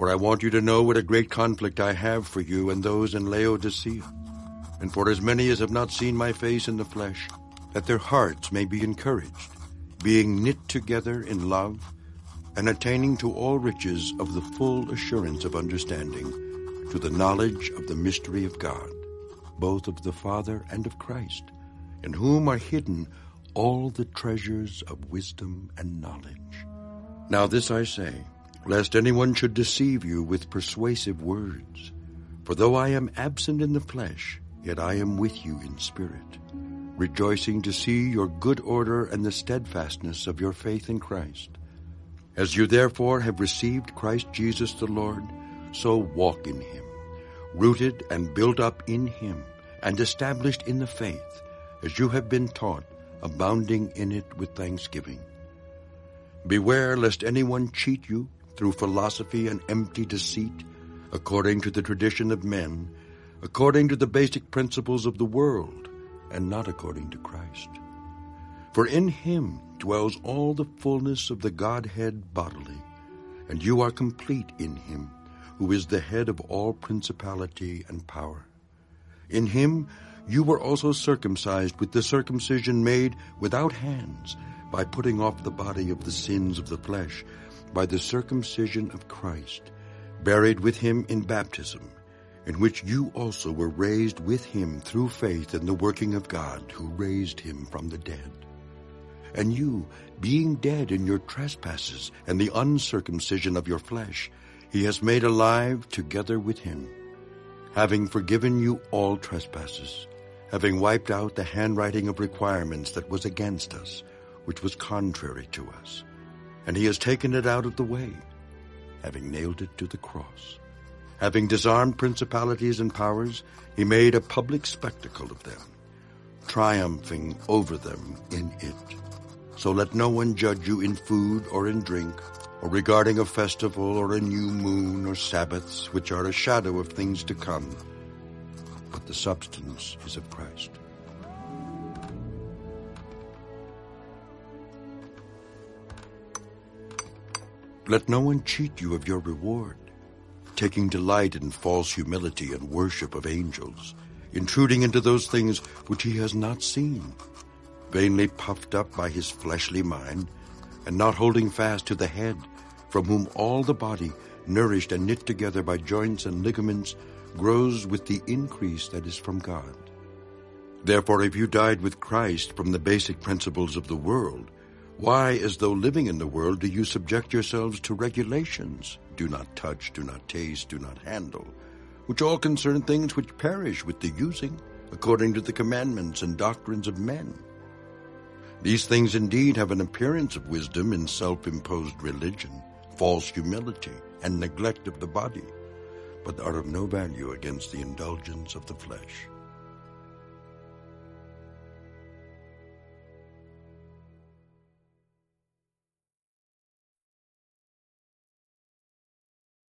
For I want you to know what a great conflict I have for you and those in Laodicea, and for as many as have not seen my face in the flesh, that their hearts may be encouraged, being knit together in love, and attaining to all riches of the full assurance of understanding, to the knowledge of the mystery of God, both of the Father and of Christ, in whom are hidden all the treasures of wisdom and knowledge. Now this I say, lest anyone should deceive you with persuasive words. For though I am absent in the flesh, yet I am with you in spirit, rejoicing to see your good order and the steadfastness of your faith in Christ. As you therefore have received Christ Jesus the Lord, so walk in him, rooted and built up in him, and established in the faith, as you have been taught, abounding in it with thanksgiving. Beware lest anyone cheat you through philosophy and empty deceit, according to the tradition of men, according to the basic principles of the world, and not according to Christ. For in him dwells all the fullness of the Godhead bodily, and you are complete in him, who is the head of all principality and power. In him you were also circumcised with the circumcision made without hands, by putting off the body of the sins of the flesh, by the circumcision of Christ, buried with him in baptism, in which you also were raised with him through faith in the working of God, who raised him from the dead. And you, being dead in your trespasses and the uncircumcision of your flesh, he has made alive together with him, having forgiven you all trespasses, having wiped out the handwriting of requirements that was against us, which was contrary to us. And he has taken it out of the way, having nailed it to the cross. Having disarmed principalities and powers, he made a public spectacle of them, triumphing over them in it. So let no one judge you in food or in drink, or regarding a festival or a new moon or Sabbaths, which are a shadow of things to come, but the substance is of Christ. Let no one cheat you of your reward, taking delight in false humility and worship of angels, intruding into those things which he has not seen, vainly puffed up by his fleshly mind, and not holding fast to the head, from whom all the body, nourished and knit together by joints and ligaments, grows with the increase that is from God. Therefore, if you died with Christ from the basic principles of the world, why, as though living in the world, do you subject yourselves to regulations? Do not touch, do not taste, do not handle, which all concern things which perish with the using, according to the commandments and doctrines of men. These things indeed have an appearance of wisdom in self-imposed religion, false humility, and neglect of the body, but are of no value against the indulgence of the flesh.